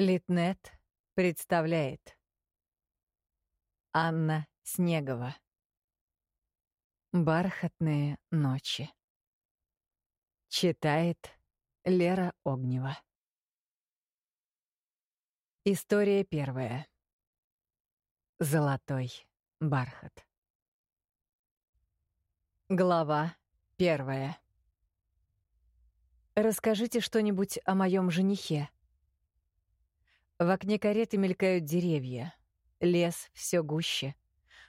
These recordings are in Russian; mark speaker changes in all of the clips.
Speaker 1: Литнет представляет. Анна Снегова. Бархатные ночи. Читает Лера Огнева. История первая. Золотой бархат. Глава первая. Расскажите что-нибудь о моем женихе. В окне кареты мелькают деревья. Лес все гуще.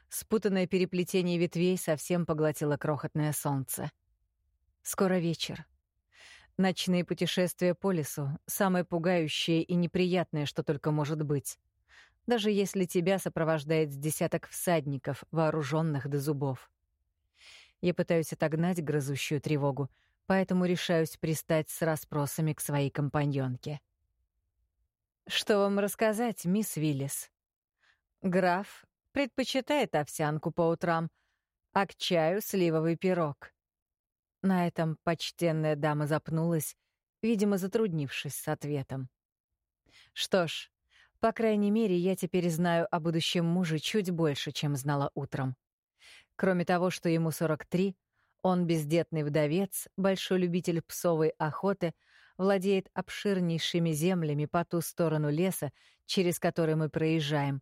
Speaker 1: Спутанное переплетение ветвей совсем поглотило крохотное солнце. Скоро вечер. Ночные путешествия по лесу — самое пугающее и неприятное, что только может быть. Даже если тебя сопровождает десяток всадников, вооруженных до зубов. Я пытаюсь отогнать грызущую тревогу, поэтому решаюсь пристать с расспросами к своей компаньонке. Что вам рассказать, мисс Виллис? Граф предпочитает овсянку по утрам, а к чаю сливовый пирог. На этом почтенная дама запнулась, видимо, затруднившись с ответом. Что ж, по крайней мере, я теперь знаю о будущем муже чуть больше, чем знала утром. Кроме того, что ему 43, он бездетный вдовец, большой любитель псовой охоты — владеет обширнейшими землями по ту сторону леса, через который мы проезжаем,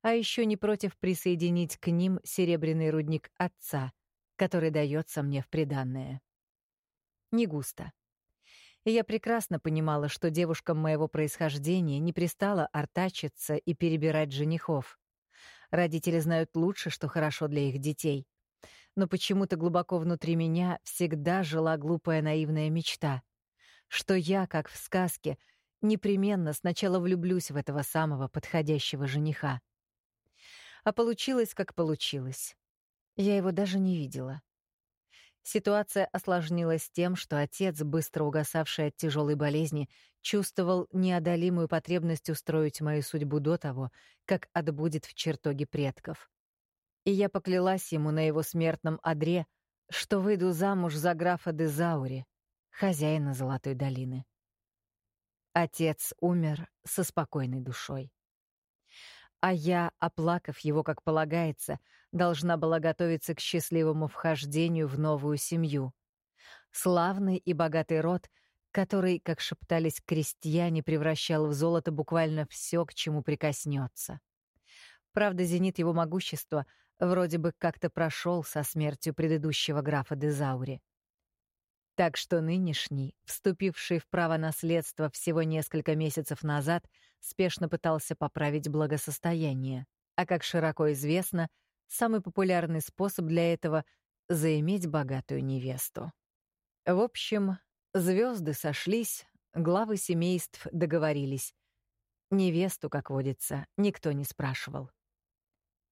Speaker 1: а еще не против присоединить к ним серебряный рудник отца, который дается мне в приданное. Не густо. И я прекрасно понимала, что девушкам моего происхождения не пристало артачиться и перебирать женихов. Родители знают лучше, что хорошо для их детей. Но почему-то глубоко внутри меня всегда жила глупая наивная мечта что я, как в сказке, непременно сначала влюблюсь в этого самого подходящего жениха. А получилось, как получилось. Я его даже не видела. Ситуация осложнилась тем, что отец, быстро угасавший от тяжелой болезни, чувствовал неодолимую потребность устроить мою судьбу до того, как отбудет в чертоге предков. И я поклялась ему на его смертном одре, что выйду замуж за графа де Заури, хозяина Золотой долины. Отец умер со спокойной душой. А я, оплакав его, как полагается, должна была готовиться к счастливому вхождению в новую семью. Славный и богатый род, который, как шептались крестьяне, превращал в золото буквально все, к чему прикоснется. Правда, зенит его могущества вроде бы как-то прошел со смертью предыдущего графа Дезаури. Так что нынешний, вступивший в право наследства всего несколько месяцев назад, спешно пытался поправить благосостояние. А как широко известно, самый популярный способ для этого — заиметь богатую невесту. В общем, звезды сошлись, главы семейств договорились. Невесту, как водится, никто не спрашивал.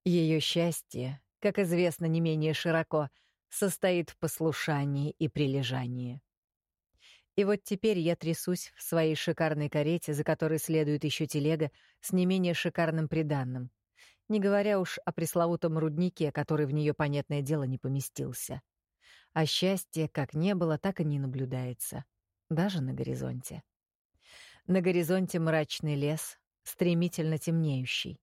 Speaker 1: Ее счастье, как известно не менее широко — состоит в послушании и прилежании. И вот теперь я трясусь в своей шикарной карете, за которой следует еще телега с не менее шикарным приданным, не говоря уж о пресловутом руднике, который в нее, понятное дело, не поместился. А счастье как не было, так и не наблюдается, даже на горизонте. На горизонте мрачный лес, стремительно темнеющий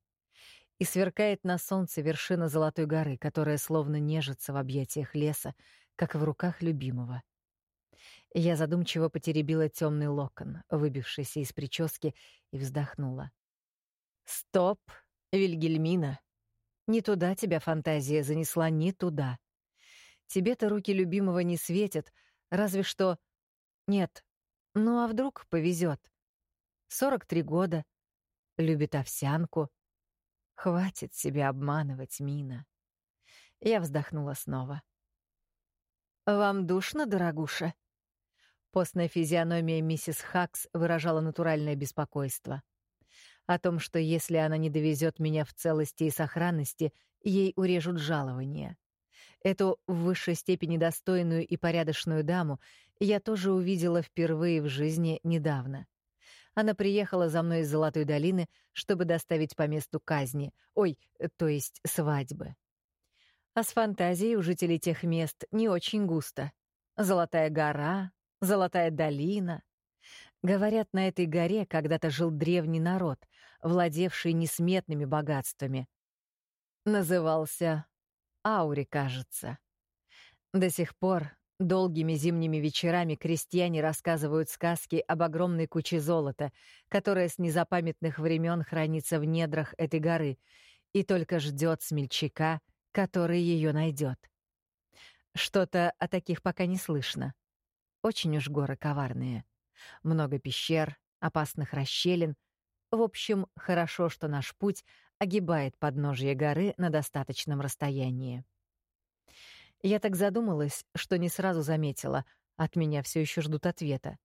Speaker 1: и сверкает на солнце вершина Золотой горы, которая словно нежится в объятиях леса, как в руках любимого. Я задумчиво потеребила темный локон, выбившийся из прически, и вздохнула. «Стоп, Вильгельмина! Не туда тебя фантазия занесла, не туда. Тебе-то руки любимого не светят, разве что... Нет, ну а вдруг повезет? Сорок три года, любит овсянку, Хватит себя обманывать, Мина. Я вздохнула снова. «Вам душно, дорогуша?» Постная физиономия миссис Хакс выражала натуральное беспокойство. О том, что если она не довезет меня в целости и сохранности, ей урежут жалование. Эту в высшей степени достойную и порядочную даму я тоже увидела впервые в жизни недавно. Она приехала за мной из Золотой долины, чтобы доставить по месту казни, ой, то есть свадьбы. А с фантазией у жителей тех мест не очень густо. Золотая гора, Золотая долина. Говорят, на этой горе когда-то жил древний народ, владевший несметными богатствами. Назывался Аури, кажется. До сих пор долгими зимними вечерами крестьяне рассказывают сказки об огромной куче золота, которая с незапамятных времен хранится в недрах этой горы и только ждет смельчака, который ее найдет. Что-то о таких пока не слышно. Очень уж горы коварные. Много пещер, опасных расщелин. В общем, хорошо, что наш путь огибает подножье горы на достаточном расстоянии. Я так задумалась, что не сразу заметила. От меня все еще ждут ответа.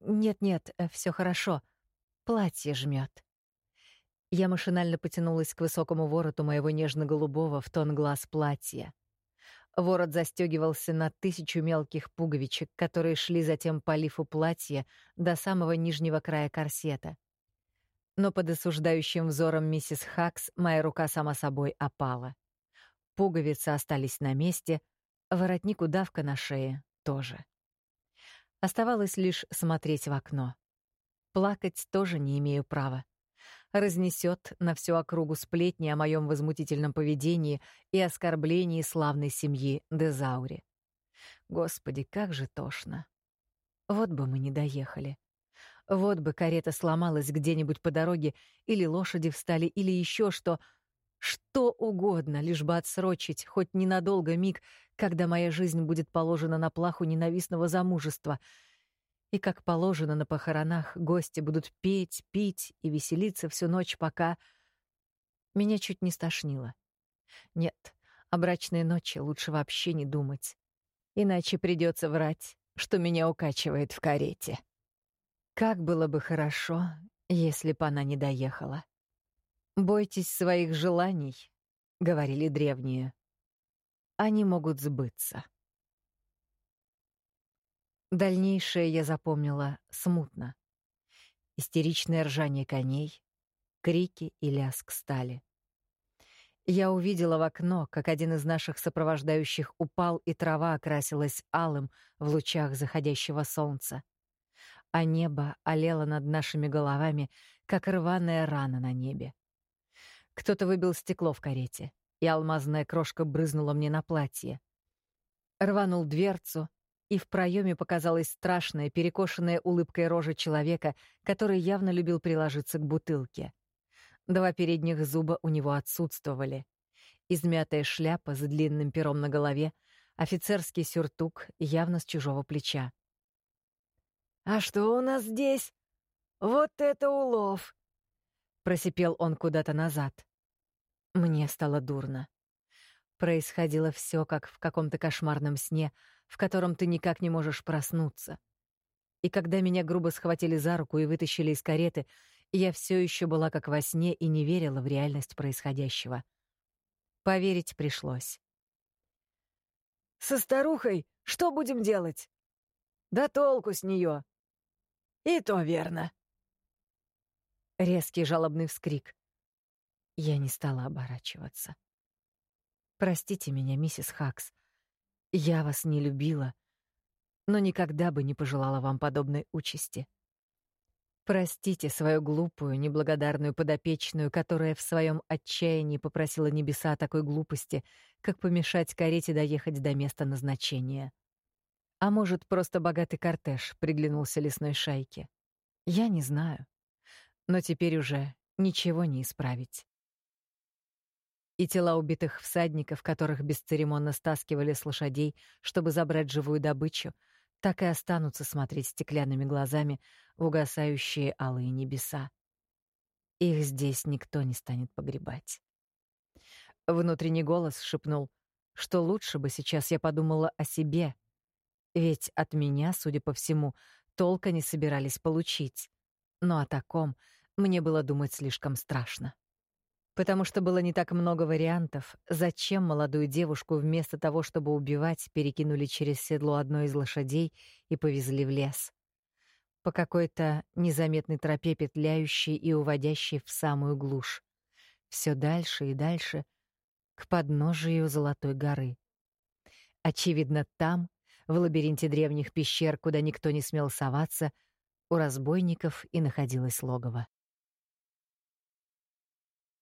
Speaker 1: «Нет-нет, э, все хорошо. Платье жмет. Я машинально потянулась к высокому вороту моего нежно-голубого в тон глаз платья. Ворот застегивался на тысячу мелких пуговичек, которые шли затем по лифу платья до самого нижнего края корсета. Но под осуждающим взором миссис Хакс моя рука сама собой опала. Пуговицы остались на месте, воротник удавка на шее тоже. Оставалось лишь смотреть в окно. Плакать тоже не имею права разнесет на всю округу сплетни о моем возмутительном поведении и оскорблении славной семьи Дезаури. Господи, как же тошно. Вот бы мы не доехали. Вот бы карета сломалась где-нибудь по дороге, или лошади встали, или еще что. Что угодно, лишь бы отсрочить хоть ненадолго миг, когда моя жизнь будет положена на плаху ненавистного замужества — и, как положено на похоронах, гости будут петь, пить и веселиться всю ночь, пока... Меня чуть не стошнило. Нет, о брачной ночи лучше вообще не думать. Иначе придется врать, что меня укачивает в карете. Как было бы хорошо, если бы она не доехала. «Бойтесь своих желаний», — говорили древние. «Они могут сбыться». Дальнейшее я запомнила смутно. Истеричное ржание коней, крики и лязг стали. Я увидела в окно, как один из наших сопровождающих упал, и трава окрасилась алым в лучах заходящего солнца. А небо олело над нашими головами, как рваная рана на небе. Кто-то выбил стекло в карете, и алмазная крошка брызнула мне на платье. Рванул дверцу, и в проеме показалась страшная, перекошенная улыбкой рожа человека, который явно любил приложиться к бутылке. Два передних зуба у него отсутствовали. Измятая шляпа с длинным пером на голове, офицерский сюртук явно с чужого плеча. «А что у нас здесь? Вот это улов!» Просипел он куда-то назад. Мне стало дурно. Происходило все как в каком-то кошмарном сне — в котором ты никак не можешь проснуться. И когда меня грубо схватили за руку и вытащили из кареты, я все еще была как во сне и не верила в реальность происходящего. Поверить пришлось. «Со старухой что будем делать?» «Да толку с нее!» «И то верно!» Резкий жалобный вскрик. Я не стала оборачиваться. «Простите меня, миссис Хакс. Я вас не любила, но никогда бы не пожелала вам подобной участи. Простите свою глупую, неблагодарную подопечную, которая в своем отчаянии попросила небеса о такой глупости, как помешать карете доехать до места назначения. А может, просто богатый кортеж приглянулся лесной шайке. Я не знаю. Но теперь уже ничего не исправить и тела убитых всадников, которых бесцеремонно стаскивали с лошадей, чтобы забрать живую добычу, так и останутся смотреть стеклянными глазами в угасающие алые небеса. Их здесь никто не станет погребать. Внутренний голос шепнул, что лучше бы сейчас я подумала о себе, ведь от меня, судя по всему, толка не собирались получить. Но о таком мне было думать слишком страшно потому что было не так много вариантов, зачем молодую девушку вместо того, чтобы убивать, перекинули через седло одной из лошадей и повезли в лес. По какой-то незаметной тропе, петляющей и уводящей в самую глушь. Все дальше и дальше, к подножию Золотой горы. Очевидно, там, в лабиринте древних пещер, куда никто не смел соваться, у разбойников и находилось логово.